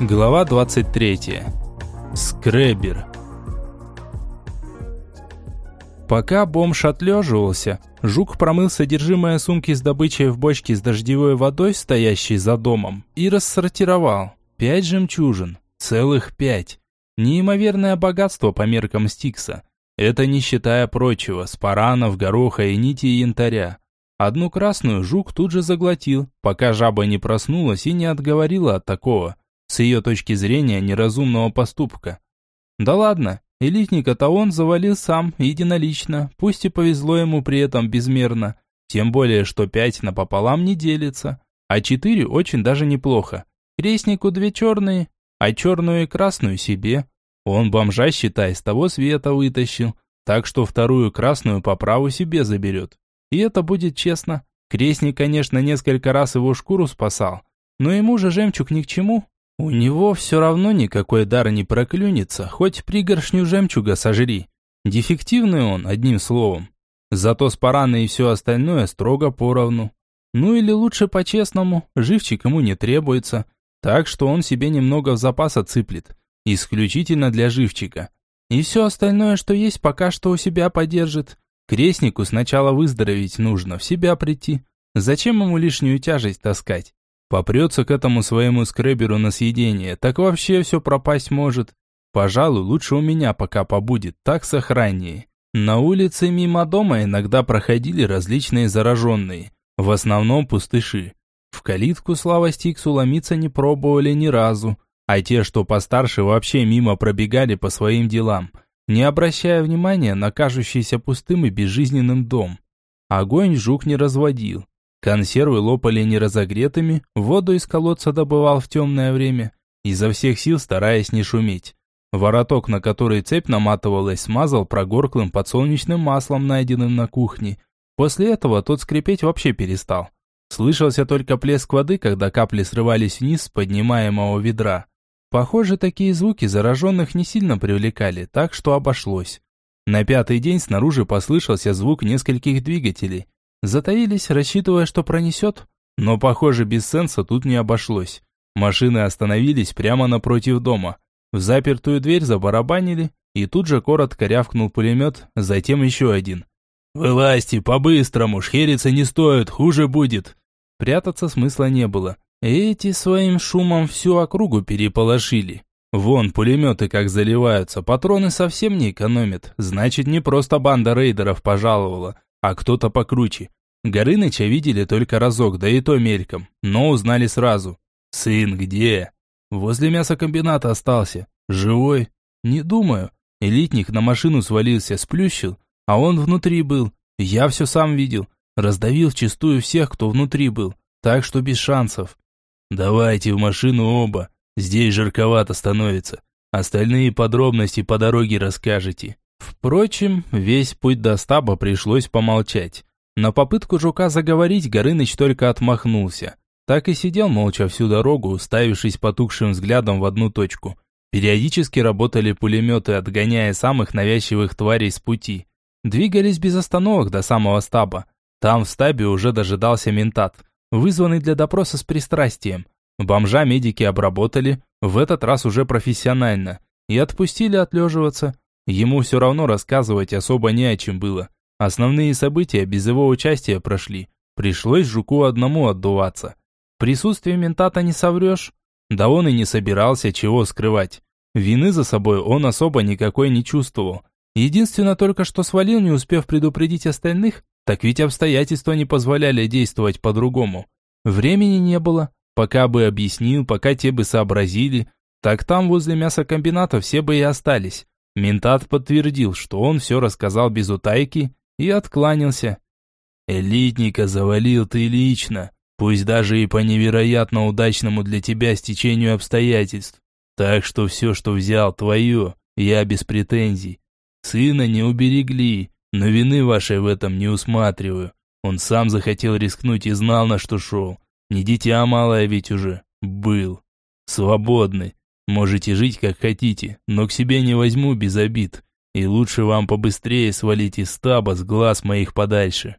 Глава 23. Скребер. Пока бомж отлеживался, Жук промыл содержимое сумки с добычей в бочке с дождевой водой, стоящей за домом, и рассортировал. Пять жемчужин. Целых пять. Неимоверное богатство по меркам Стикса. Это не считая прочего, спаранов, гороха и нити янтаря. Одну красную жук тут же заглотил, пока жаба не проснулась и не отговорила от такого с ее точки зрения, неразумного поступка. Да ладно, элитника-то он завалил сам, единолично, пусть и повезло ему при этом безмерно. Тем более, что пять напополам не делится, а четыре очень даже неплохо. Крестнику две черные, а черную и красную себе. Он бомжа, считай, с того света вытащил, так что вторую красную по праву себе заберет. И это будет честно. Крестник, конечно, несколько раз его шкуру спасал, но ему же жемчуг ни к чему, у него все равно никакой дар не проклюнется, хоть пригоршню жемчуга сожри. Дефективный он, одним словом. Зато с параной и все остальное строго поровну. Ну или лучше по-честному, живчик ему не требуется, так что он себе немного в запас отсыплет. Исключительно для живчика. И все остальное, что есть, пока что у себя подержит. Крестнику сначала выздороветь нужно, в себя прийти. Зачем ему лишнюю тяжесть таскать? Попрется к этому своему скреберу на съедение, так вообще все пропасть может. Пожалуй, лучше у меня пока побудет, так сохраннее. На улице мимо дома иногда проходили различные зараженные, в основном пустыши. В калитку Слава Стиксу ломиться не пробовали ни разу, а те, что постарше, вообще мимо пробегали по своим делам, не обращая внимания на кажущийся пустым и безжизненным дом. Огонь жук не разводил, Консервы лопали неразогретыми, воду из колодца добывал в темное время, изо всех сил стараясь не шуметь. Вороток, на который цепь наматывалась, смазал прогорклым подсолнечным маслом, найденным на кухне. После этого тот скрипеть вообще перестал. Слышался только плеск воды, когда капли срывались вниз с поднимаемого ведра. Похоже, такие звуки зараженных не сильно привлекали, так что обошлось. На пятый день снаружи послышался звук нескольких двигателей. Затаились, рассчитывая, что пронесет. Но, похоже, без сенса тут не обошлось. Машины остановились прямо напротив дома. В запертую дверь забарабанили, и тут же коротко рявкнул пулемет, затем еще один. «Вылазьте, по-быстрому, шхериться не стоит, хуже будет!» Прятаться смысла не было. Эти своим шумом всю округу переполошили. Вон, пулеметы как заливаются, патроны совсем не экономят. Значит, не просто банда рейдеров пожаловала, а кто-то покруче. Горыныча видели только разок, да и то мельком, но узнали сразу. «Сын где?» «Возле мясокомбината остался. Живой?» «Не думаю. Элитник на машину свалился, сплющил, а он внутри был. Я все сам видел. Раздавил вчистую всех, кто внутри был. Так что без шансов». «Давайте в машину оба. Здесь жарковато становится. Остальные подробности по дороге расскажете». Впрочем, весь путь до стаба пришлось помолчать. На попытку жука заговорить Горыныч только отмахнулся. Так и сидел молча всю дорогу, уставившись потухшим взглядом в одну точку. Периодически работали пулеметы, отгоняя самых навязчивых тварей с пути. Двигались без остановок до самого стаба. Там в стабе уже дожидался ментат, вызванный для допроса с пристрастием. Бомжа медики обработали, в этот раз уже профессионально, и отпустили отлеживаться. Ему все равно рассказывать особо не о чем было. Основные события без его участия прошли. Пришлось жуку одному отдуваться. В присутствии ментата не соврешь. Да он и не собирался чего скрывать. Вины за собой он особо никакой не чувствовал. Единственное только, что свалил, не успев предупредить остальных, так ведь обстоятельства не позволяли действовать по-другому. Времени не было. Пока бы объяснил, пока те бы сообразили, так там возле мясокомбината все бы и остались. Ментат подтвердил, что он все рассказал без утайки и откланялся. «Элитника завалил ты лично, пусть даже и по невероятно удачному для тебя стечению обстоятельств. Так что все, что взял, твое, я без претензий. Сына не уберегли, но вины вашей в этом не усматриваю. Он сам захотел рискнуть и знал, на что шел. Не дитя малое ведь уже. Был. Свободный. Можете жить как хотите, но к себе не возьму без обид. И лучше вам побыстрее свалить из стаба с глаз моих подальше.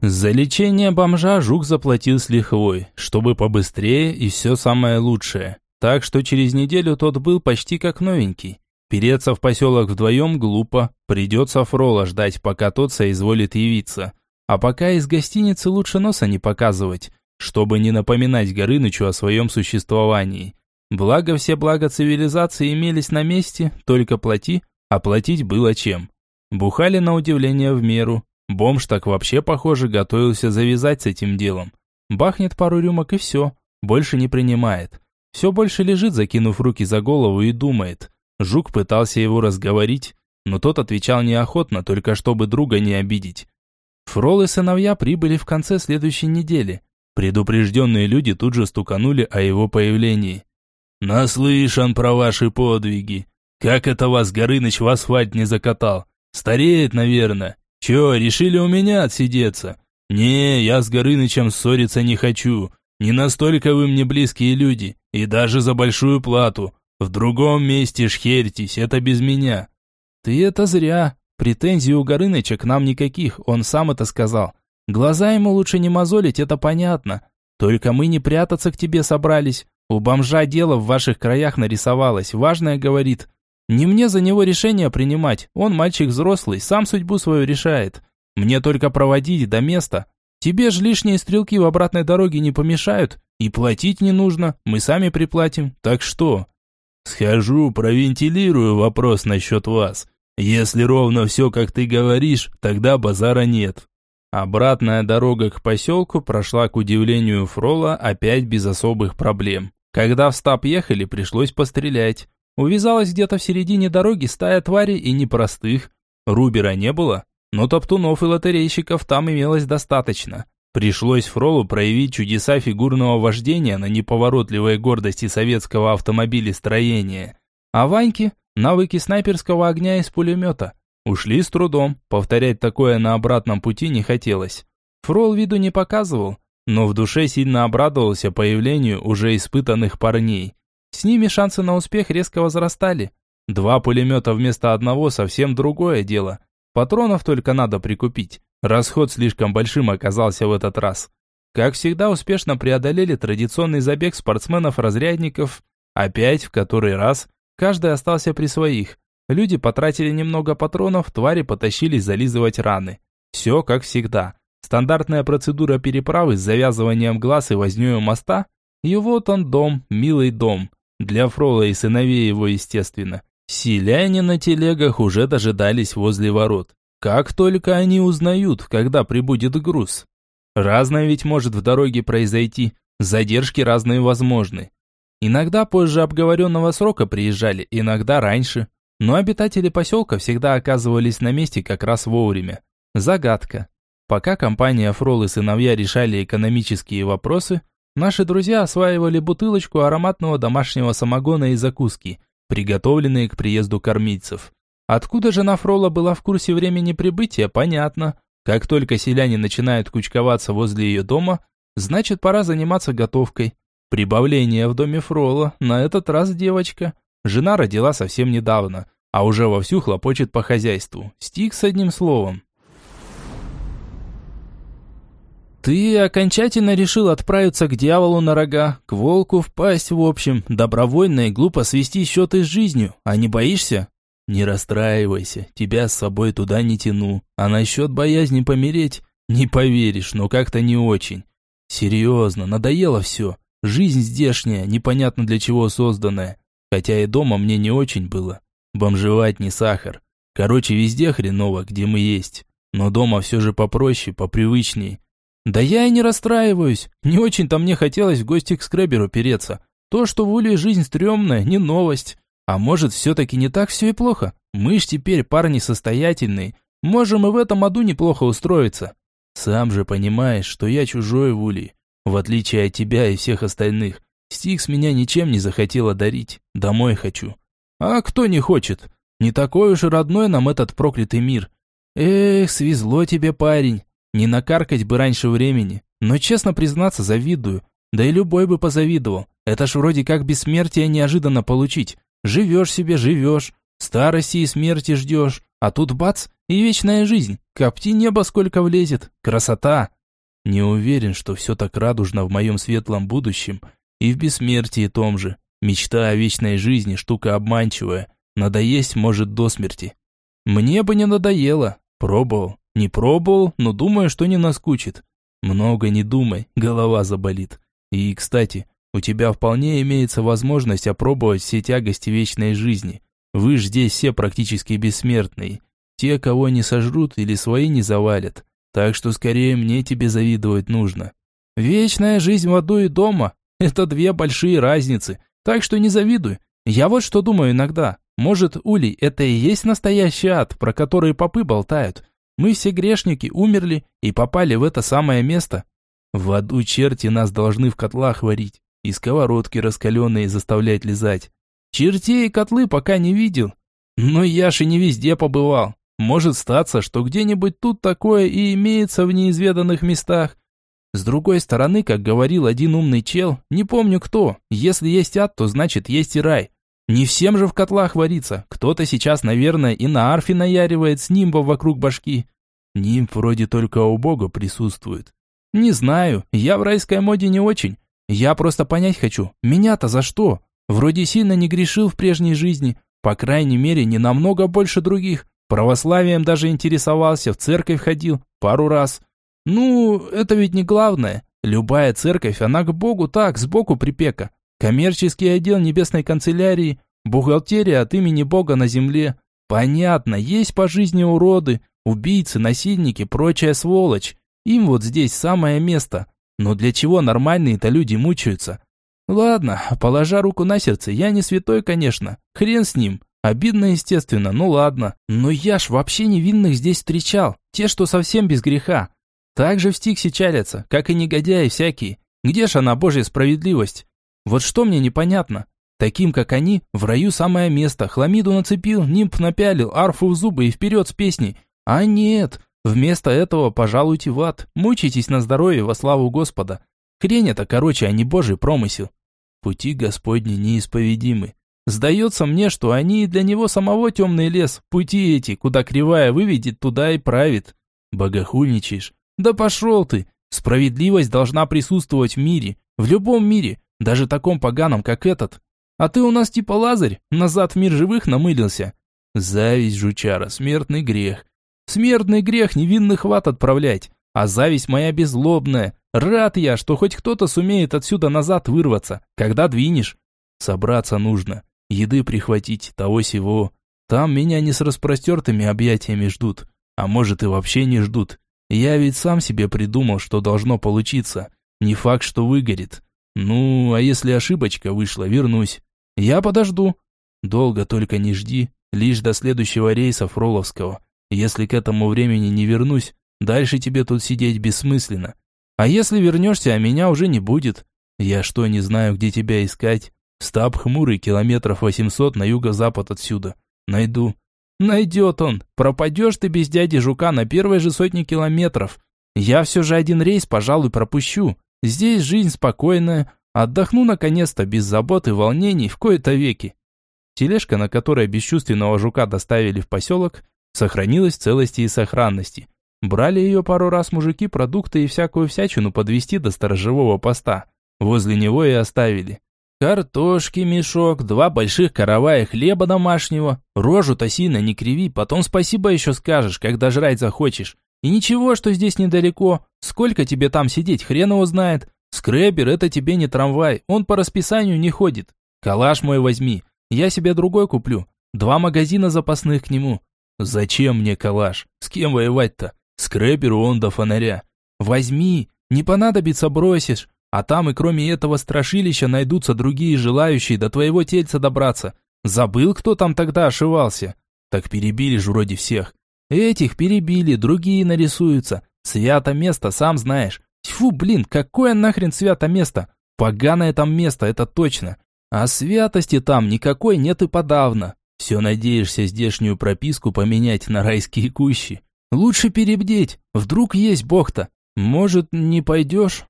За лечение бомжа Жук заплатил с лихвой, чтобы побыстрее и все самое лучшее. Так что через неделю тот был почти как новенький. Переться в поселок вдвоем глупо, придется Фрола ждать, пока тот соизволит явиться. А пока из гостиницы лучше носа не показывать, чтобы не напоминать Горынычу о своем существовании. Благо все блага цивилизации имелись на месте, только плати, а платить было чем. Бухали на удивление в меру, Бомж так вообще, похоже, готовился завязать с этим делом. Бахнет пару рюмок и все, больше не принимает. Все больше лежит, закинув руки за голову и думает. Жук пытался его разговорить, но тот отвечал неохотно, только чтобы друга не обидеть. Фрол и сыновья прибыли в конце следующей недели. Предупрежденные люди тут же стуканули о его появлении. «Наслышан про ваши подвиги. Как это вас Горыныч в асфальт не закатал? Стареет, наверное. Че, решили у меня отсидеться? Не, я с Горынычем ссориться не хочу. Не настолько вы мне близкие люди, и даже за большую плату. В другом месте шхерьтесь, это без меня. Ты это зря. Претензий у Горыныча к нам никаких, он сам это сказал. Глаза ему лучше не мозолить, это понятно. Только мы не прятаться к тебе собрались. У бомжа дело в ваших краях нарисовалось, важное говорит. Не мне за него решение принимать, он мальчик взрослый, сам судьбу свою решает. Мне только проводить до места. Тебе же лишние стрелки в обратной дороге не помешают, и платить не нужно, мы сами приплатим, так что? Схожу, провентилирую вопрос насчет вас. Если ровно все, как ты говоришь, тогда базара нет. Обратная дорога к поселку прошла, к удивлению Фрола, опять без особых проблем. Когда в стаб ехали, пришлось пострелять. Увязалась где-то в середине дороги стая тварей и непростых. Рубера не было, но топтунов и лотерейщиков там имелось достаточно. Пришлось Фролу проявить чудеса фигурного вождения на неповоротливой гордости советского автомобилестроения. А Ваньке – навыки снайперского огня из пулемета. Ушли с трудом, повторять такое на обратном пути не хотелось. Фрол виду не показывал, но в душе сильно обрадовался появлению уже испытанных парней. С ними шансы на успех резко возрастали. Два пулемета вместо одного совсем другое дело. Патронов только надо прикупить. Расход слишком большим оказался в этот раз. Как всегда успешно преодолели традиционный забег спортсменов-разрядников. Опять в который раз каждый остался при своих. Люди потратили немного патронов, твари потащились зализывать раны. Все как всегда. Стандартная процедура переправы с завязыванием глаз и вознёю моста. И вот он дом, милый дом. Для Фрола и сыновей его, естественно. Селяне на телегах уже дожидались возле ворот. Как только они узнают, когда прибудет груз. Разное ведь может в дороге произойти, задержки разные возможны. Иногда позже обговоренного срока приезжали, иногда раньше. Но обитатели поселка всегда оказывались на месте как раз вовремя. Загадка. Пока компания Фрол и сыновья решали экономические вопросы, Наши друзья осваивали бутылочку ароматного домашнего самогона и закуски, приготовленные к приезду кормильцев. Откуда же Нафрола была в курсе времени прибытия, понятно. Как только селяне начинают кучковаться возле ее дома, значит пора заниматься готовкой. Прибавление в доме Фрола, на этот раз девочка. Жена родила совсем недавно, а уже вовсю хлопочет по хозяйству. Стих с одним словом. «Ты окончательно решил отправиться к дьяволу на рога, к волку впасть в общем, добровольно и глупо свести счеты с жизнью, а не боишься?» «Не расстраивайся, тебя с собой туда не тяну, а насчет боязни помереть, не поверишь, но как-то не очень. Серьезно, надоело все, жизнь здешняя, непонятно для чего созданная, хотя и дома мне не очень было. Бомжевать не сахар. Короче, везде хреново, где мы есть, но дома все же попроще, попривычнее». Да я и не расстраиваюсь. Не очень-то мне хотелось в гости к Скреберу переться. То, что в Уле жизнь стрёмная, не новость. А может, все-таки не так все и плохо? Мы ж теперь парни состоятельные. Можем и в этом аду неплохо устроиться. Сам же понимаешь, что я чужой в Уле. В отличие от тебя и всех остальных. Стикс меня ничем не захотела дарить. Домой хочу. А кто не хочет? Не такой уж и родной нам этот проклятый мир. Эх, свезло тебе, парень. Не накаркать бы раньше времени, но честно признаться, завидую. Да и любой бы позавидовал. Это ж вроде как бессмертие неожиданно получить. Живешь себе, живешь, старости и смерти ждешь, А тут бац, и вечная жизнь. Копти небо сколько влезет. Красота. Не уверен, что все так радужно в моем светлом будущем. И в бессмертии том же. Мечта о вечной жизни – штука обманчивая. Надоесть может до смерти. Мне бы не надоело. Пробовал. Не пробовал, но думаю, что не наскучит. Много не думай, голова заболит. И, кстати, у тебя вполне имеется возможность опробовать все тягости вечной жизни. Вы ж здесь все практически бессмертные. Те, кого не сожрут или свои не завалят. Так что скорее мне тебе завидовать нужно. Вечная жизнь в аду и дома – это две большие разницы. Так что не завидуй. Я вот что думаю иногда. Может, Улей, это и есть настоящий ад, про который попы болтают. Мы все грешники, умерли и попали в это самое место. В аду черти нас должны в котлах варить и сковородки раскаленные заставлять лизать. Чертей и котлы пока не видел. Но я же не везде побывал. Может статься, что где-нибудь тут такое и имеется в неизведанных местах. С другой стороны, как говорил один умный чел, не помню кто, если есть ад, то значит есть и рай. Не всем же в котлах вариться. Кто-то сейчас, наверное, и на арфе наяривает с нимбом вокруг башки. Нимб вроде только у бога присутствует. Не знаю, я в райской моде не очень. Я просто понять хочу, меня-то за что? Вроде сильно не грешил в прежней жизни, по крайней мере, не намного больше других. Православием даже интересовался, в церковь ходил пару раз. Ну, это ведь не главное. Любая церковь, она к Богу так, сбоку припека. Коммерческий отдел небесной канцелярии, бухгалтерия от имени Бога на земле. Понятно, есть по жизни уроды, убийцы, насильники, прочая сволочь. Им вот здесь самое место. Но для чего нормальные-то люди мучаются? Ладно, положа руку на сердце, я не святой, конечно. Хрен с ним. Обидно, естественно, ну ладно. Но я ж вообще невинных здесь встречал. Те, что совсем без греха. Так же в стиксе чалятся, как и негодяи всякие. Где ж она, божья справедливость? Вот что мне непонятно. Таким, как они, в раю самое место. Хламиду нацепил, нимб напялил, арфу в зубы и вперед с песней. А нет, вместо этого пожалуйте в ад. Мучайтесь на здоровье во славу Господа. Хрень это, короче, а не божий промысел. Пути Господни неисповедимы. Сдается мне, что они для него самого темный лес, пути эти, куда кривая выведет, туда и правит. Богохульничаешь? Да пошел ты! Справедливость должна присутствовать в мире, в любом мире, даже таком поганом, как этот. А ты у нас типа Лазарь, назад в мир живых намылился. Зависть, жучара, смертный грех. Смертный грех невинных в ад отправлять, а зависть моя безлобная, Рад я, что хоть кто-то сумеет отсюда назад вырваться, когда двинешь. Собраться нужно, еды прихватить, того сего. Там меня не с распростертыми объятиями ждут, а может и вообще не ждут. Я ведь сам себе придумал, что должно получиться. Не факт, что выгорит. Ну, а если ошибочка вышла, вернусь. Я подожду. Долго только не жди, лишь до следующего рейса Фроловского. Если к этому времени не вернусь, дальше тебе тут сидеть бессмысленно. А если вернешься, а меня уже не будет? Я что, не знаю, где тебя искать? Стаб хмурый, километров восемьсот на юго-запад отсюда. Найду. Найдет он. Пропадешь ты без дяди Жука на первой же сотне километров. Я все же один рейс, пожалуй, пропущу. Здесь жизнь спокойная. Отдохну наконец-то, без забот и волнений, в кои-то веки. Тележка, на которой бесчувственного жука доставили в поселок, сохранилась в целости и сохранности. Брали ее пару раз мужики продукты и всякую всячину подвести до сторожевого поста. Возле него и оставили. Картошки мешок, два больших каравая хлеба домашнего. Рожу-то сильно не криви, потом спасибо еще скажешь, когда жрать захочешь. И ничего, что здесь недалеко. Сколько тебе там сидеть, хрен его знает. Скребер это тебе не трамвай, он по расписанию не ходит. Калаш мой возьми, я себе другой куплю. Два магазина запасных к нему. Зачем мне калаш? С кем воевать-то? Скрэперу он до фонаря. Возьми, не понадобится бросишь. А там и кроме этого страшилища найдутся другие желающие до твоего тельца добраться. Забыл, кто там тогда ошивался? Так перебили ж вроде всех. Этих перебили, другие нарисуются. Свято место, сам знаешь. Фу, блин, какое нахрен свято место? Поганое там место, это точно. А святости там никакой нет и подавно. Все надеешься здешнюю прописку поменять на райские кущи. Лучше перебдеть, вдруг есть бог-то. Может, не пойдешь?»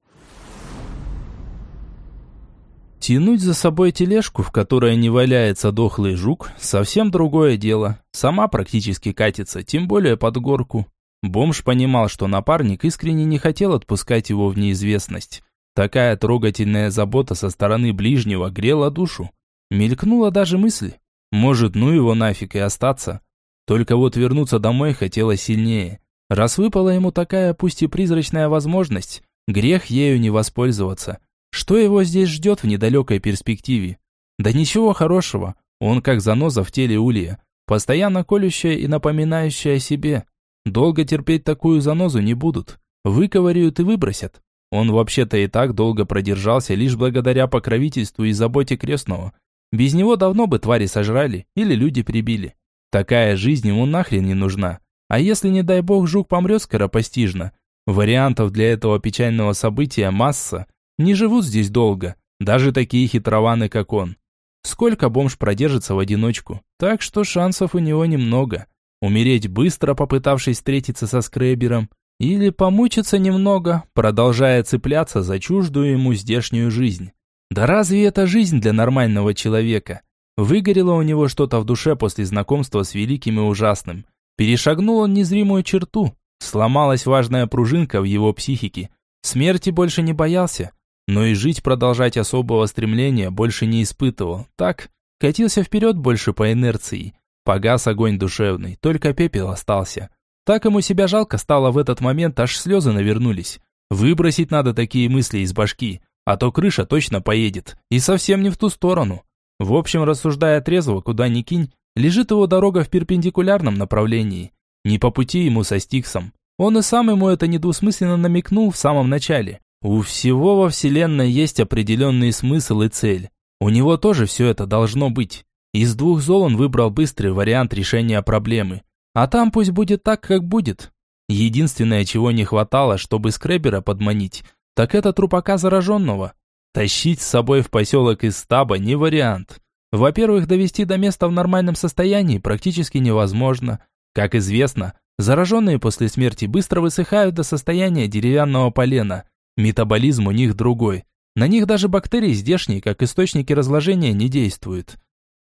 Тянуть за собой тележку, в которой не валяется дохлый жук, совсем другое дело. Сама практически катится, тем более под горку. Бомж понимал, что напарник искренне не хотел отпускать его в неизвестность. Такая трогательная забота со стороны ближнего грела душу. Мелькнула даже мысль. Может, ну его нафиг и остаться. Только вот вернуться домой хотелось сильнее. Раз выпала ему такая, пусть и призрачная возможность, грех ею не воспользоваться. Что его здесь ждет в недалекой перспективе? Да ничего хорошего. Он как заноза в теле улья, постоянно колющая и напоминающая о себе. Долго терпеть такую занозу не будут. Выковыряют и выбросят. Он вообще-то и так долго продержался лишь благодаря покровительству и заботе крестного. Без него давно бы твари сожрали или люди прибили. Такая жизнь ему нахрен не нужна. А если, не дай бог, жук помрет скоропостижно? Вариантов для этого печального события масса. Не живут здесь долго. Даже такие хитрованы, как он. Сколько бомж продержится в одиночку? Так что шансов у него немного. Умереть быстро, попытавшись встретиться со скребером, или помучиться немного, продолжая цепляться за чуждую ему здешнюю жизнь. Да разве это жизнь для нормального человека? Выгорело у него что-то в душе после знакомства с великим и ужасным. Перешагнул он незримую черту. Сломалась важная пружинка в его психике. Смерти больше не боялся. Но и жить продолжать особого стремления больше не испытывал. Так, катился вперед больше по инерции. Погас огонь душевный, только пепел остался. Так ему себя жалко стало в этот момент, аж слезы навернулись. Выбросить надо такие мысли из башки, а то крыша точно поедет. И совсем не в ту сторону. В общем, рассуждая трезво, куда ни кинь, лежит его дорога в перпендикулярном направлении. Не по пути ему со Стиксом. Он и сам ему это недвусмысленно намекнул в самом начале. У всего во Вселенной есть определенный смысл и цель. У него тоже все это должно быть. Из двух зол он выбрал быстрый вариант решения проблемы. А там пусть будет так, как будет. Единственное, чего не хватало, чтобы скребера подманить, так это трупака зараженного. Тащить с собой в поселок из стаба не вариант. Во-первых, довести до места в нормальном состоянии практически невозможно. Как известно, зараженные после смерти быстро высыхают до состояния деревянного полена. Метаболизм у них другой. На них даже бактерии здешние, как источники разложения, не действуют.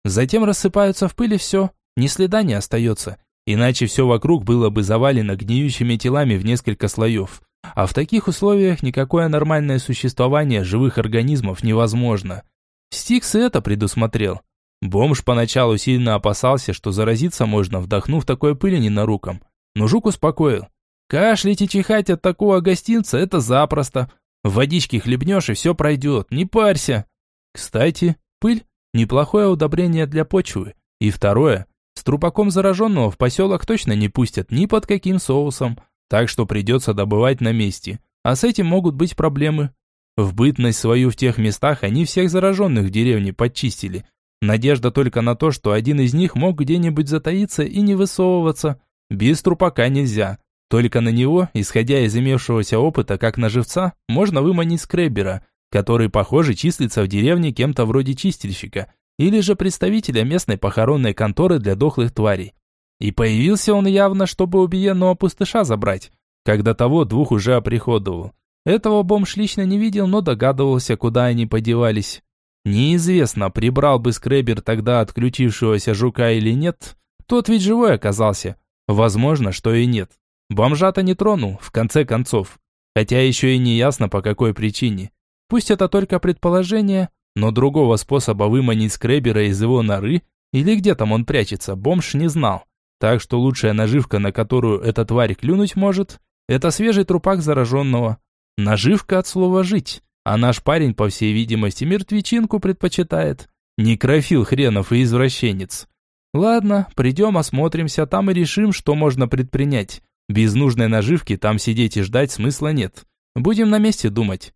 Затем рассыпаются в пыли все, ни следа не остается. Иначе все вокруг было бы завалено гниющими телами в несколько слоев. А в таких условиях никакое нормальное существование живых организмов невозможно. Стикс это предусмотрел. Бомж поначалу сильно опасался, что заразиться можно, вдохнув такой пыли ненаруком. Но жук успокоил. Кашлять и чихать от такого гостинца – это запросто. В водичке хлебнешь и все пройдет, не парься. Кстати, пыль – неплохое удобрение для почвы. И второе – с трупаком зараженного в поселок точно не пустят ни под каким соусом – так что придется добывать на месте. А с этим могут быть проблемы. В бытность свою в тех местах они всех зараженных в деревне подчистили. Надежда только на то, что один из них мог где-нибудь затаиться и не высовываться. Без трупака нельзя. Только на него, исходя из имевшегося опыта, как на живца, можно выманить скребера, который, похоже, числится в деревне кем-то вроде чистильщика, или же представителя местной похоронной конторы для дохлых тварей. И появился он явно, чтобы убиенного пустыша забрать, когда того двух уже оприходовал. Этого бомж лично не видел, но догадывался, куда они подевались. Неизвестно, прибрал бы скребер тогда отключившегося жука или нет. Тот ведь живой оказался. Возможно, что и нет. Бомжа-то не тронул, в конце концов. Хотя еще и не ясно, по какой причине. Пусть это только предположение, но другого способа выманить скребера из его норы, или где там он прячется, бомж не знал. Так что лучшая наживка, на которую эта тварь клюнуть может, это свежий трупак зараженного. Наживка от слова «жить», а наш парень, по всей видимости, мертвечинку предпочитает. Некрофил хренов и извращенец. Ладно, придем, осмотримся, там и решим, что можно предпринять. Без нужной наживки там сидеть и ждать смысла нет. Будем на месте думать.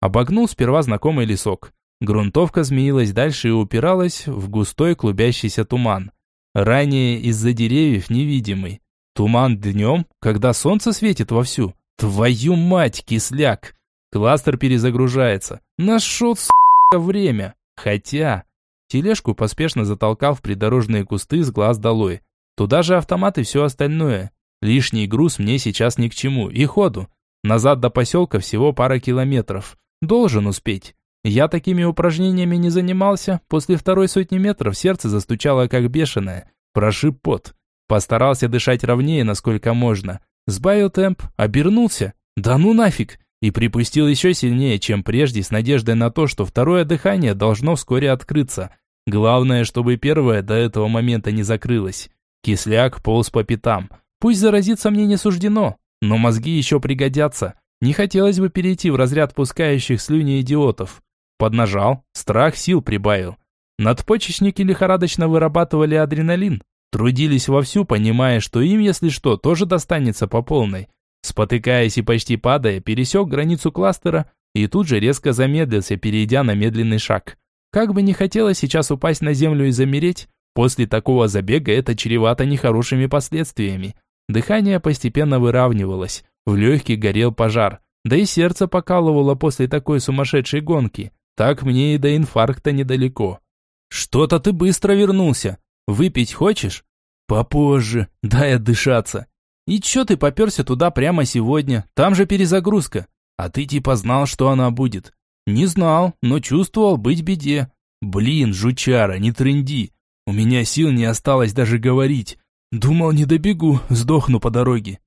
Обогнул сперва знакомый лесок. Грунтовка змеилась дальше и упиралась в густой клубящийся туман ранее из-за деревьев невидимый. Туман днем, когда солнце светит вовсю. Твою мать, кисляк! Кластер перезагружается. Нашел, сука, время. Хотя... Тележку поспешно затолкал в придорожные кусты с глаз долой. Туда же автомат и все остальное. Лишний груз мне сейчас ни к чему. И ходу. Назад до поселка всего пара километров. Должен успеть. Я такими упражнениями не занимался, после второй сотни метров сердце застучало как бешеное. Прошиб пот. Постарался дышать ровнее, насколько можно. Сбавил темп, обернулся. Да ну нафиг! И припустил еще сильнее, чем прежде, с надеждой на то, что второе дыхание должно вскоре открыться. Главное, чтобы первое до этого момента не закрылось. Кисляк полз по пятам. Пусть заразиться мне не суждено, но мозги еще пригодятся. Не хотелось бы перейти в разряд пускающих слюни идиотов. Поднажал, страх сил прибавил. Надпочечники лихорадочно вырабатывали адреналин. Трудились вовсю, понимая, что им, если что, тоже достанется по полной. Спотыкаясь и почти падая, пересек границу кластера и тут же резко замедлился, перейдя на медленный шаг. Как бы не хотелось сейчас упасть на землю и замереть, после такого забега это чревато нехорошими последствиями. Дыхание постепенно выравнивалось, в легких горел пожар, да и сердце покалывало после такой сумасшедшей гонки. Так мне и до инфаркта недалеко. «Что-то ты быстро вернулся. Выпить хочешь?» «Попозже, дай отдышаться». «И чё ты попёрся туда прямо сегодня? Там же перезагрузка. А ты типа знал, что она будет?» «Не знал, но чувствовал быть беде». «Блин, жучара, не трынди. У меня сил не осталось даже говорить. Думал, не добегу, сдохну по дороге».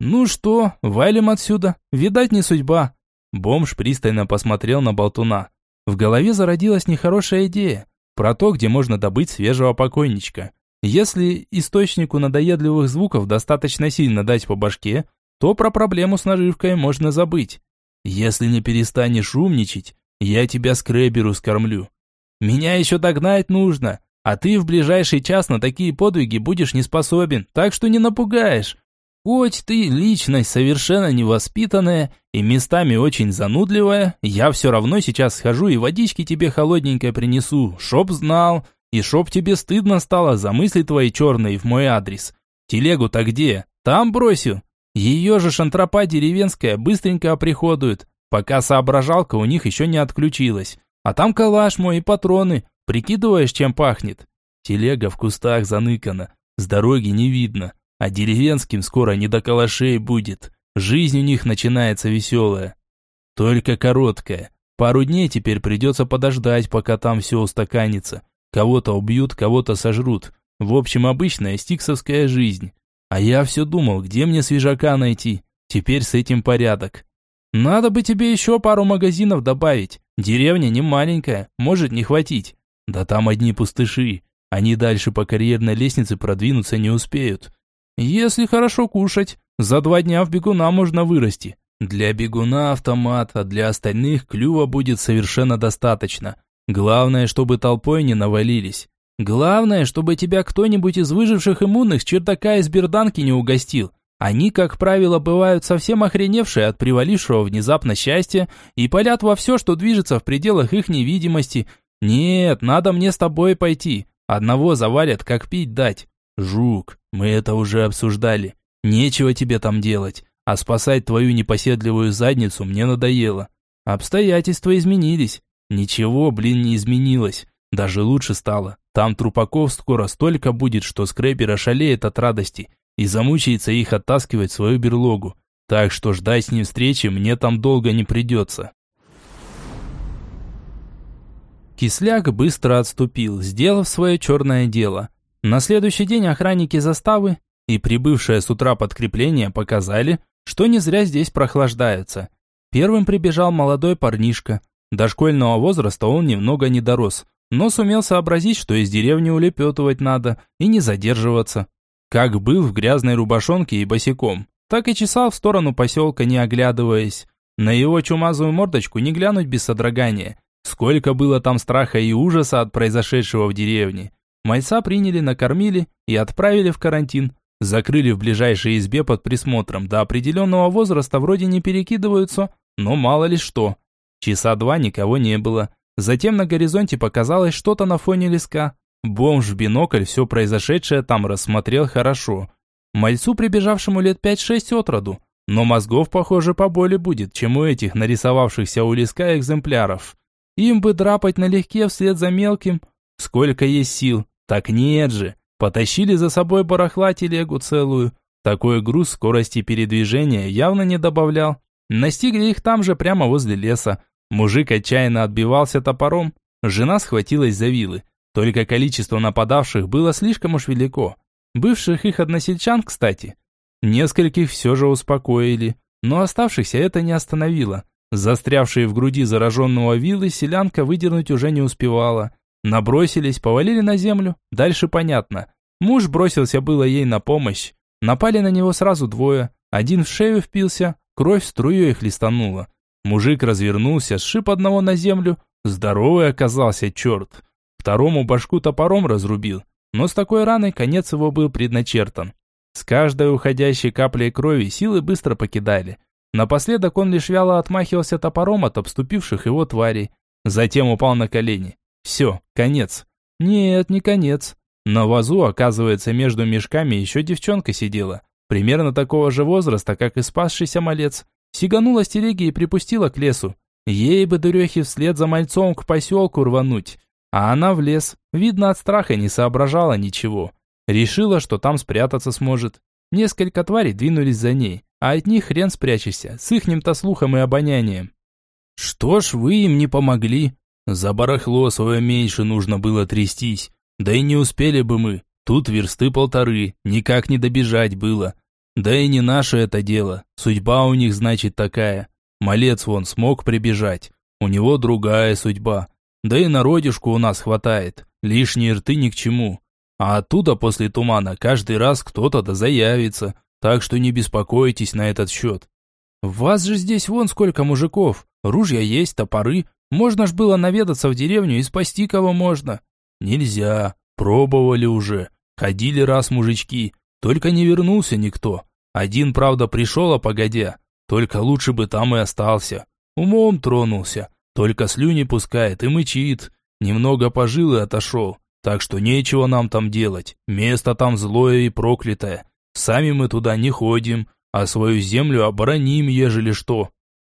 «Ну что, валим отсюда. Видать, не судьба». Бомж пристально посмотрел на болтуна. В голове зародилась нехорошая идея про то, где можно добыть свежего покойничка. Если источнику надоедливых звуков достаточно сильно дать по башке, то про проблему с наживкой можно забыть. Если не перестанешь умничать, я тебя скреберу скормлю. Меня еще догнать нужно, а ты в ближайший час на такие подвиги будешь не способен, так что не напугаешь. Хоть ты личность совершенно невоспитанная и местами очень занудливая, я все равно сейчас схожу и водички тебе холодненькой принесу, чтоб знал, и чтоб тебе стыдно стало за мысли твои черные в мой адрес. Телегу-то где? Там бросил. Ее же шантропа деревенская быстренько оприходует, пока соображалка у них еще не отключилась. А там калаш мой и патроны, прикидываешь, чем пахнет? Телега в кустах заныкана, с дороги не видно. А деревенским скоро не до калашей будет. Жизнь у них начинается веселая. Только короткая. Пару дней теперь придется подождать, пока там все устаканится. Кого-то убьют, кого-то сожрут. В общем, обычная стиксовская жизнь. А я все думал, где мне свежака найти. Теперь с этим порядок. Надо бы тебе еще пару магазинов добавить. Деревня не маленькая, может не хватить. Да там одни пустыши. Они дальше по карьерной лестнице продвинуться не успеют. Если хорошо кушать, за два дня в бегуна можно вырасти. Для бегуна автомат, а для остальных клюва будет совершенно достаточно. Главное, чтобы толпой не навалились. Главное, чтобы тебя кто-нибудь из выживших иммунных с чердака из берданки не угостил. Они, как правило, бывают совсем охреневшие от привалившего внезапно счастья и палят во все, что движется в пределах их невидимости. Нет, надо мне с тобой пойти. Одного завалят, как пить дать. «Жук, мы это уже обсуждали. Нечего тебе там делать, а спасать твою непоседливую задницу мне надоело. Обстоятельства изменились. Ничего, блин, не изменилось. Даже лучше стало. Там трупаков скоро столько будет, что скрепер ошалеет от радости и замучается их оттаскивать в свою берлогу. Так что ждать с ним встречи мне там долго не придется». Кисляк быстро отступил, сделав свое черное дело. На следующий день охранники заставы и прибывшее с утра подкрепление показали, что не зря здесь прохлаждаются. Первым прибежал молодой парнишка. До школьного возраста он немного не дорос, но сумел сообразить, что из деревни улепетывать надо и не задерживаться. Как был в грязной рубашонке и босиком, так и чесал в сторону поселка, не оглядываясь. На его чумазую мордочку не глянуть без содрогания. Сколько было там страха и ужаса от произошедшего в деревне. Мальца приняли, накормили и отправили в карантин. Закрыли в ближайшей избе под присмотром. До определенного возраста вроде не перекидываются, но мало ли что. Часа два никого не было. Затем на горизонте показалось что-то на фоне леска. Бомж в бинокль все произошедшее там рассмотрел хорошо. Мальцу, прибежавшему лет 5-6 от роду, но мозгов, похоже, поболее будет, чем у этих нарисовавшихся у леска экземпляров. Им бы драпать налегке вслед за мелким, сколько есть сил. Так нет же, потащили за собой барахла телегу целую. Такой груз скорости передвижения явно не добавлял. Настигли их там же прямо возле леса. Мужик отчаянно отбивался топором, жена схватилась за вилы. Только количество нападавших было слишком уж велико. Бывших их односельчан, кстати. Нескольких все же успокоили, но оставшихся это не остановило. Застрявшие в груди зараженного вилы селянка выдернуть уже не успевала. Набросились, повалили на землю. Дальше понятно. Муж бросился было ей на помощь. Напали на него сразу двое. Один в шею впился, кровь струей хлестанула. Мужик развернулся, сшиб одного на землю. Здоровый оказался черт. Второму башку топором разрубил. Но с такой раной конец его был предначертан. С каждой уходящей каплей крови силы быстро покидали. Напоследок он лишь вяло отмахивался топором от обступивших его тварей. Затем упал на колени. Все, конец. Нет, не конец. На вазу, оказывается, между мешками еще девчонка сидела. Примерно такого же возраста, как и спасшийся малец. Сиганула с телеги и припустила к лесу. Ей бы дурехи вслед за мальцом к поселку рвануть. А она в лес. Видно, от страха не соображала ничего. Решила, что там спрятаться сможет. Несколько тварей двинулись за ней, а от них хрен спрячешься, с ихним-то слухом и обонянием. «Что ж вы им не помогли?» За барахло свое меньше нужно было трястись. Да и не успели бы мы. Тут версты полторы, никак не добежать было. Да и не наше это дело. Судьба у них, значит, такая. Малец вон смог прибежать. У него другая судьба. Да и народишку у нас хватает. Лишние рты ни к чему. А оттуда после тумана каждый раз кто-то да заявится. Так что не беспокойтесь на этот счет. вас же здесь вон сколько мужиков. Ружья есть, топоры, можно ж было наведаться в деревню и спасти кого можно. Нельзя. Пробовали уже. Ходили раз мужички. Только не вернулся никто. Один, правда, пришел, а погодя. Только лучше бы там и остался. Умом тронулся. Только слюни пускает и мычит. Немного пожил и отошел. Так что нечего нам там делать. Место там злое и проклятое. Сами мы туда не ходим, а свою землю обороним, ежели что.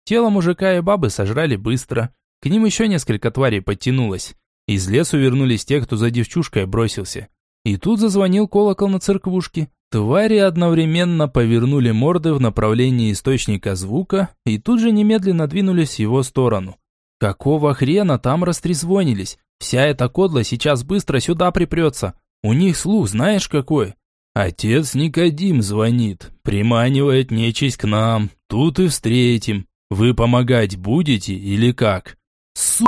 Тело мужика и бабы сожрали быстро. К ним еще несколько тварей подтянулось. Из лесу вернулись те, кто за девчушкой бросился. И тут зазвонил колокол на церквушке. Твари одновременно повернули морды в направлении источника звука и тут же немедленно двинулись в его сторону. Какого хрена там растрезвонились? Вся эта кодла сейчас быстро сюда припрется. У них слух знаешь какой? Отец Никодим звонит, приманивает нечисть к нам. Тут и встретим. Вы помогать будете или как? Су...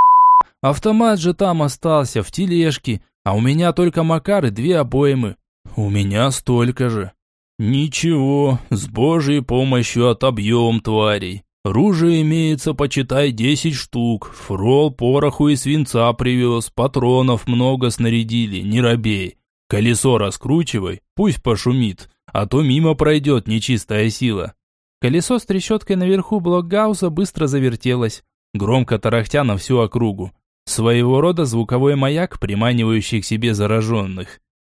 Автомат же там остался, в тележке, а у меня только Макар и две обоймы. У меня столько же. Ничего, с божьей помощью отобьем тварей. Ружье имеется, почитай, десять штук. Фрол пороху и свинца привез, патронов много снарядили, не робей. Колесо раскручивай, пусть пошумит, а то мимо пройдет нечистая сила. Колесо с трещоткой наверху блокгауза быстро завертелось громко тарахтя на всю округу. Своего рода звуковой маяк, приманивающий к себе зараженных.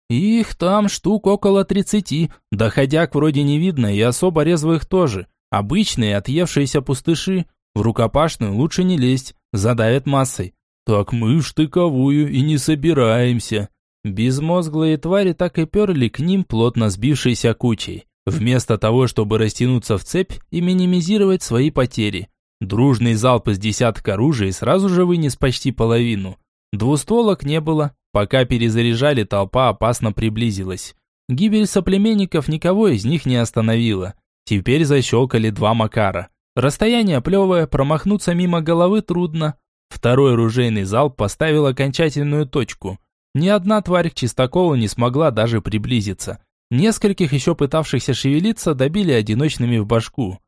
Их там штук около тридцати, доходяг вроде не видно и особо резвых тоже. Обычные отъевшиеся пустыши, в рукопашную лучше не лезть, задавят массой. Так мы в штыковую и не собираемся. Безмозглые твари так и перли к ним плотно сбившейся кучей, вместо того, чтобы растянуться в цепь и минимизировать свои потери. Дружный залп из десятка оружия сразу же вынес почти половину. Двустволок не было. Пока перезаряжали, толпа опасно приблизилась. Гибель соплеменников никого из них не остановила. Теперь защелкали два Макара. Расстояние плевое, промахнуться мимо головы трудно. Второй ружейный залп поставил окончательную точку. Ни одна тварь к чистоколу не смогла даже приблизиться. Нескольких еще пытавшихся шевелиться добили одиночными в башку.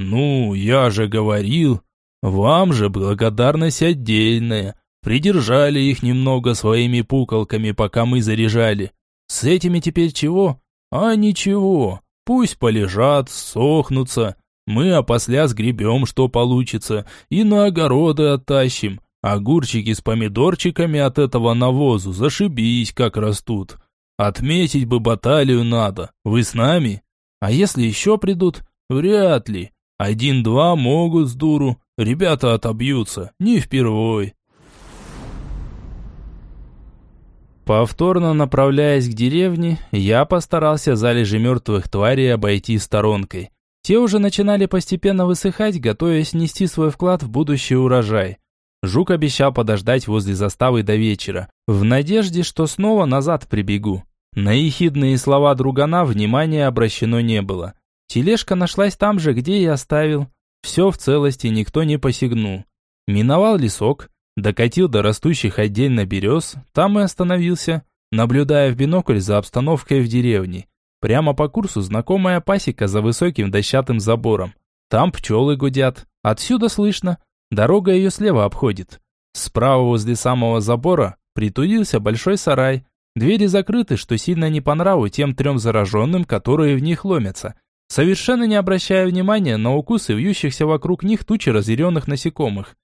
«Ну, я же говорил. Вам же благодарность отдельная. Придержали их немного своими пуколками, пока мы заряжали. С этими теперь чего? А ничего. Пусть полежат, сохнутся. Мы опосля сгребем, что получится, и на огороды оттащим. Огурчики с помидорчиками от этого навозу зашибись, как растут. Отметить бы баталию надо. Вы с нами? А если еще придут? Вряд ли. Один-два могут с дуру, ребята отобьются, не впервой. Повторно направляясь к деревне, я постарался залежи мертвых тварей обойти сторонкой. Те уже начинали постепенно высыхать, готовясь нести свой вклад в будущий урожай. Жук обещал подождать возле заставы до вечера, в надежде, что снова назад прибегу. На ехидные слова другана внимания обращено не было. Тележка нашлась там же, где и оставил. Все в целости, никто не посягнул. Миновал лесок, докатил до растущих отдельно берез, там и остановился, наблюдая в бинокль за обстановкой в деревне. Прямо по курсу знакомая пасека за высоким дощатым забором. Там пчелы гудят, отсюда слышно. Дорога ее слева обходит. Справа возле самого забора притулился большой сарай. Двери закрыты, что сильно не по нраву тем трем зараженным, которые в них ломятся. Совершенно не обращая внимания на укусы вьющихся вокруг них тучи разъяренных насекомых.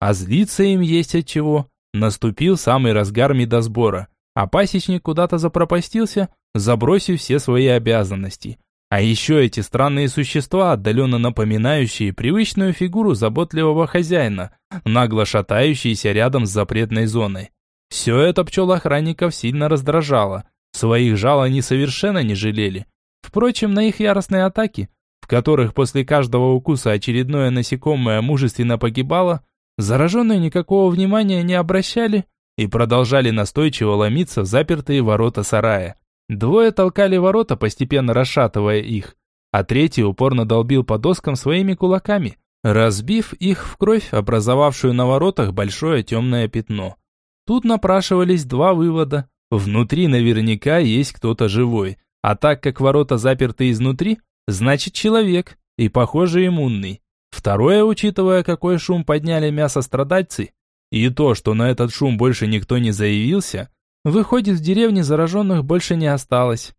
А злиться им есть от чего. Наступил самый разгар медосбора, а пасечник куда-то запропастился, забросив все свои обязанности. А еще эти странные существа, отдаленно напоминающие привычную фигуру заботливого хозяина, нагло шатающиеся рядом с запретной зоной. Все это пчелоохранников сильно раздражало. Своих жал они совершенно не жалели. Впрочем, на их яростные атаки, в которых после каждого укуса очередное насекомое мужественно погибало, зараженные никакого внимания не обращали и продолжали настойчиво ломиться в запертые ворота сарая. Двое толкали ворота, постепенно расшатывая их, а третий упорно долбил по доскам своими кулаками, разбив их в кровь, образовавшую на воротах большое темное пятно. Тут напрашивались два вывода. Внутри наверняка есть кто-то живой, а так как ворота заперты изнутри, значит человек, и, похоже, иммунный. Второе, учитывая, какой шум подняли мясострадальцы, и то, что на этот шум больше никто не заявился, Выходит, в деревне зараженных больше не осталось.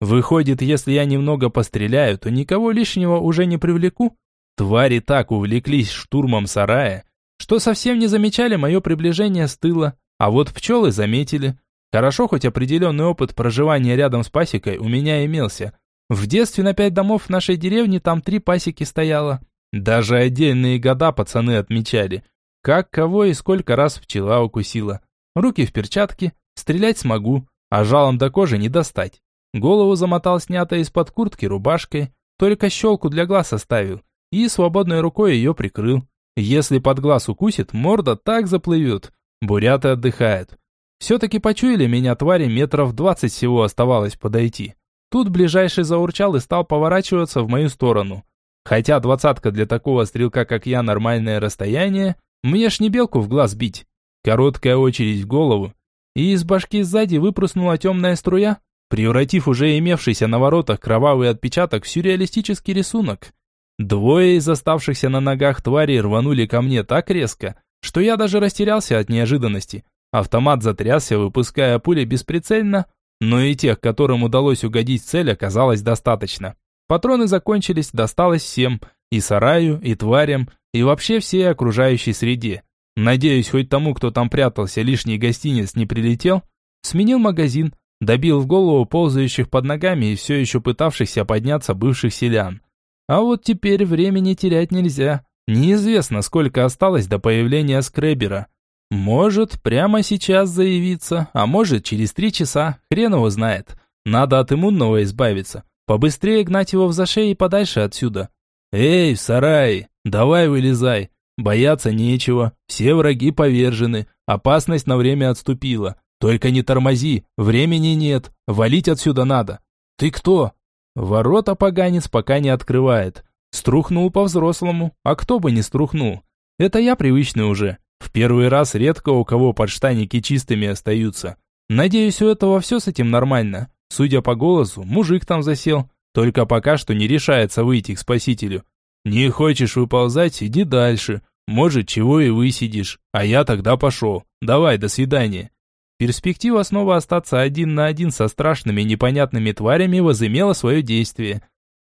Выходит, если я немного постреляю, то никого лишнего уже не привлеку. Твари так увлеклись штурмом сарая, что совсем не замечали мое приближение с тыла, а вот пчелы заметили. Хорошо, хоть определенный опыт проживания рядом с пасекой у меня имелся. В детстве на пять домов в нашей деревне там три пасеки стояло. Даже отдельные года пацаны отмечали, как кого и сколько раз пчела укусила. Руки в перчатке, Стрелять смогу, а жалом до кожи не достать. Голову замотал снятой из-под куртки рубашкой, только щелку для глаз оставил и свободной рукой ее прикрыл. Если под глаз укусит, морда так заплывет. Буряты отдыхают. Все-таки почуяли меня твари, метров двадцать всего оставалось подойти. Тут ближайший заурчал и стал поворачиваться в мою сторону. Хотя двадцатка для такого стрелка, как я, нормальное расстояние, мне ж не белку в глаз бить. Короткая очередь в голову, и из башки сзади выпрыснула темная струя, превратив уже имевшийся на воротах кровавый отпечаток в сюрреалистический рисунок. Двое из оставшихся на ногах тварей рванули ко мне так резко, что я даже растерялся от неожиданности. Автомат затрясся, выпуская пули бесприцельно, но и тех, которым удалось угодить цель, оказалось достаточно. Патроны закончились, досталось всем, и сараю, и тварям, и вообще всей окружающей среде. Надеюсь, хоть тому, кто там прятался, лишний гостиниц не прилетел. Сменил магазин, добил в голову ползающих под ногами и все еще пытавшихся подняться бывших селян. А вот теперь времени терять нельзя. Неизвестно, сколько осталось до появления скребера. Может, прямо сейчас заявиться, а может, через три часа, хрен его знает. Надо от иммунного избавиться. Побыстрее гнать его в зашей и подальше отсюда. «Эй, в сарае, давай вылезай, Бояться нечего, все враги повержены, опасность на время отступила. Только не тормози, времени нет, валить отсюда надо. Ты кто? Ворота поганец пока не открывает. Струхнул по-взрослому, а кто бы не струхнул. Это я привычный уже. В первый раз редко у кого подштанники чистыми остаются. Надеюсь, у этого все с этим нормально. Судя по голосу, мужик там засел. Только пока что не решается выйти к спасителю. Не хочешь выползать, иди дальше. Может, чего и высидишь. А я тогда пошел. Давай, до свидания. Перспектива снова остаться один на один со страшными непонятными тварями возымела свое действие.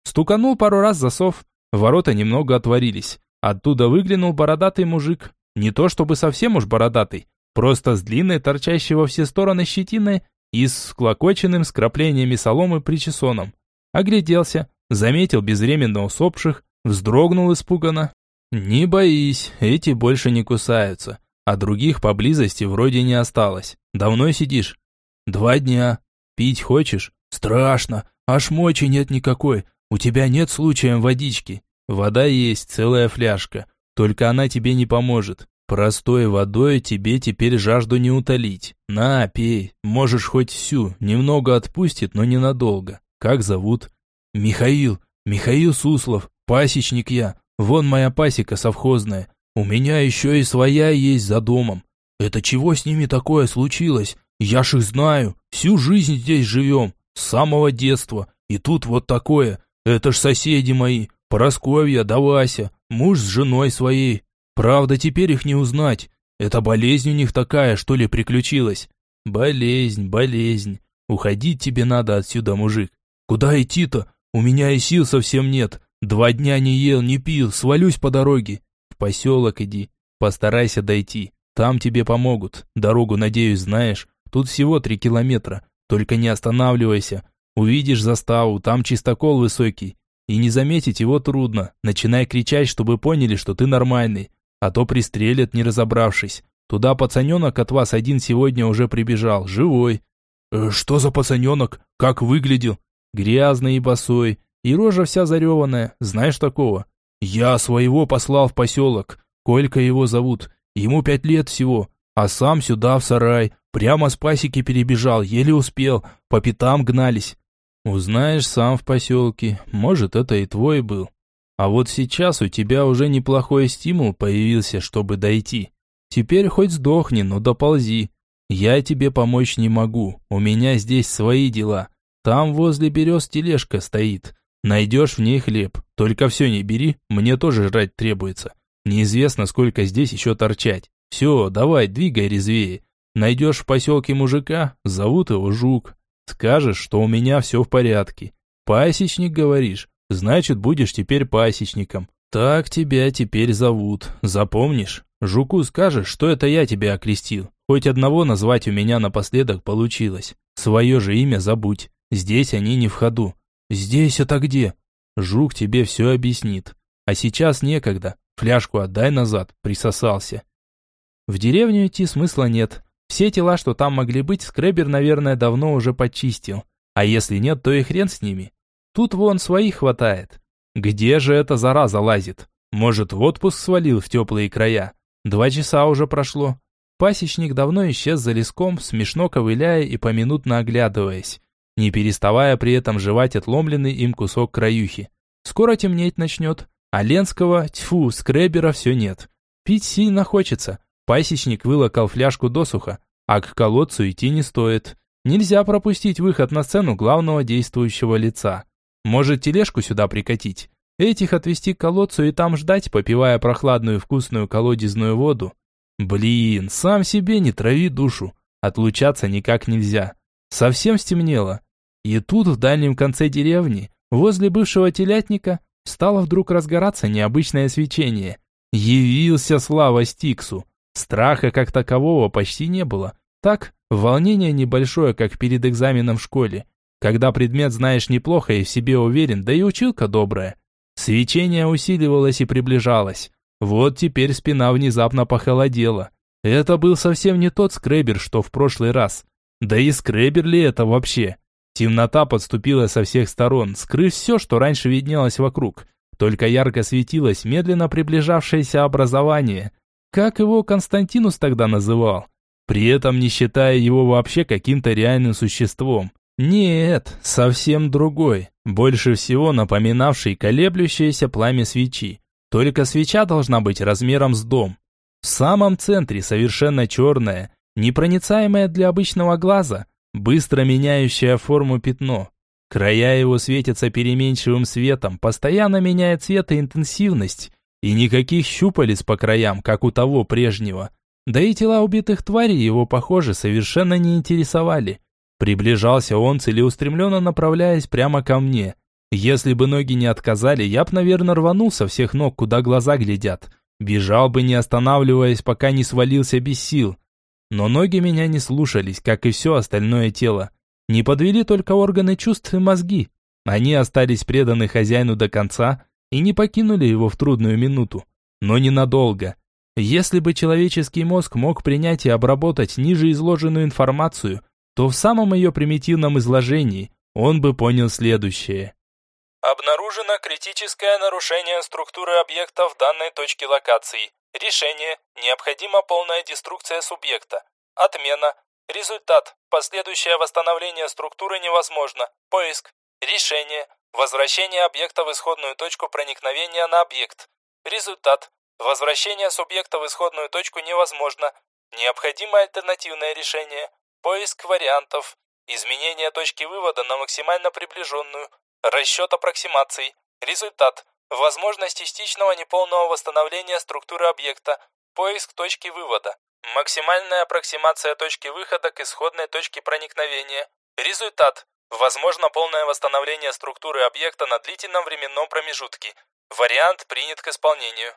Стуканул пару раз засов. Ворота немного отворились. Оттуда выглянул бородатый мужик. Не то чтобы совсем уж бородатый. Просто с длинной, торчащей во все стороны щетиной и с склокоченным скраплениями соломы причесоном. Огляделся, заметил безвременно усопших, Вздрогнул испуганно. «Не боись, эти больше не кусаются, а других поблизости вроде не осталось. Давно сидишь?» «Два дня. Пить хочешь?» «Страшно, аж мочи нет никакой. у тебя нет случаем водички? Вода есть, целая фляжка. Только она тебе не поможет. Простой водой тебе теперь жажду не утолить. На, пей. Можешь хоть всю. Немного отпустит, но ненадолго. Как зовут? Михаил. Михаил Суслов. Пасечник я. Вон моя пасека совхозная. У меня еще и своя есть за домом. Это чего с ними такое случилось? Я ж их знаю. Всю жизнь здесь живем. С самого детства. И тут вот такое. Это ж соседи мои. Поросковья да Вася. Муж с женой своей. Правда, теперь их не узнать. Это болезнь у них такая, что ли, приключилась? Болезнь, болезнь. Уходить тебе надо отсюда, мужик. Куда идти-то? У меня и сил совсем нет. Два дня не ел, не пил, свалюсь по дороге. В поселок иди. Постарайся дойти. Там тебе помогут. Дорогу, надеюсь, знаешь. Тут всего три километра. Только не останавливайся. Увидишь заставу, там чистокол высокий. И не заметить его трудно. Начинай кричать, чтобы поняли, что ты нормальный. А то пристрелят, не разобравшись. Туда пацаненок от вас один сегодня уже прибежал, живой. «Э, «Что за пацаненок? Как выглядел?» «Грязный и босой. И рожа вся зареванная. Знаешь такого?» «Я своего послал в поселок. Колька его зовут. Ему пять лет всего. А сам сюда, в сарай. Прямо с пасеки перебежал, еле успел. По пятам гнались. Узнаешь сам в поселке, может, это и твой был. А вот сейчас у тебя уже неплохой стимул появился, чтобы дойти. Теперь хоть сдохни, но доползи. Я тебе помочь не могу, у меня здесь свои дела. Там возле берез тележка стоит. Найдешь в ней хлеб, только все не бери, мне тоже жрать требуется. Неизвестно, сколько здесь еще торчать. Все, давай, двигай резвее. Найдешь в поселке мужика, зовут его Жук. Скажешь, что у меня все в порядке. Пасечник, говоришь? Значит, будешь теперь пасечником. Так тебя теперь зовут. Запомнишь? Жуку скажешь, что это я тебя окрестил. Хоть одного назвать у меня напоследок получилось. Свое же имя забудь. Здесь они не в ходу. Здесь это где? Жук тебе все объяснит. А сейчас некогда. Фляжку отдай назад. Присосался. В деревню идти смысла нет. Все тела, что там могли быть, скребер, наверное, давно уже почистил. А если нет, то и хрен с ними. Тут вон своих хватает. Где же эта зараза лазит? Может, в отпуск свалил в теплые края? Два часа уже прошло. Пасечник давно исчез за леском, смешно ковыляя и поминутно оглядываясь, не переставая при этом жевать отломленный им кусок краюхи. Скоро темнеть начнет, а Ленского, тьфу, скребера все нет. Пить сильно хочется, Пасечник вылокал фляжку досуха, а к колодцу идти не стоит. Нельзя пропустить выход на сцену главного действующего лица. Может тележку сюда прикатить? Этих отвезти к колодцу и там ждать, попивая прохладную вкусную колодезную воду? Блин, сам себе не трави душу. Отлучаться никак нельзя. Совсем стемнело. И тут в дальнем конце деревни, возле бывшего телятника, стало вдруг разгораться необычное свечение. Явился Слава Стиксу. Страха как такового почти не было. Так, волнение небольшое, как перед экзаменом в школе. Когда предмет знаешь неплохо и в себе уверен, да и училка добрая. Свечение усиливалось и приближалось. Вот теперь спина внезапно похолодела. Это был совсем не тот скребер, что в прошлый раз. Да и скребер ли это вообще? Темнота подступила со всех сторон, скрыв все, что раньше виднелось вокруг. Только ярко светилось медленно приближавшееся образование, как его Константинус тогда называл, при этом не считая его вообще каким-то реальным существом. Нет, совсем другой, больше всего напоминавший колеблющееся пламя свечи. Только свеча должна быть размером с дом. В самом центре совершенно черное, непроницаемое для обычного глаза, быстро меняющее форму пятно. Края его светятся переменчивым светом, постоянно меняя цвет и интенсивность, и никаких щупалец по краям, как у того прежнего. Да и тела убитых тварей его, похоже, совершенно не интересовали. Приближался он, целеустремленно направляясь прямо ко мне. Если бы ноги не отказали, я б, наверное, рванул со всех ног, куда глаза глядят. Бежал бы, не останавливаясь, пока не свалился без сил. Но ноги меня не слушались, как и все остальное тело. Не подвели только органы чувств и мозги. Они остались преданы хозяину до конца, и не покинули его в трудную минуту. Но ненадолго. Если бы человеческий мозг мог принять и обработать ниже изложенную информацию, то в самом ее примитивном изложении он бы понял следующее. Обнаружено критическое нарушение структуры объекта в данной точке локации. Решение. Необходима полная деструкция субъекта. Отмена. Результат. Последующее восстановление структуры невозможно. Поиск. Решение. Возвращение объекта в исходную точку проникновения на объект. Результат. Возвращение субъекта в исходную точку невозможно. Необходимо альтернативное решение. Поиск вариантов. Изменение точки вывода на максимально приближенную. Расчет аппроксимаций. Результат. Возможность частичного неполного восстановления структуры объекта. Поиск точки вывода. Максимальная аппроксимация точки выхода к исходной точке проникновения. Результат. Возможно полное восстановление структуры объекта на длительном временном промежутке. Вариант принят к исполнению.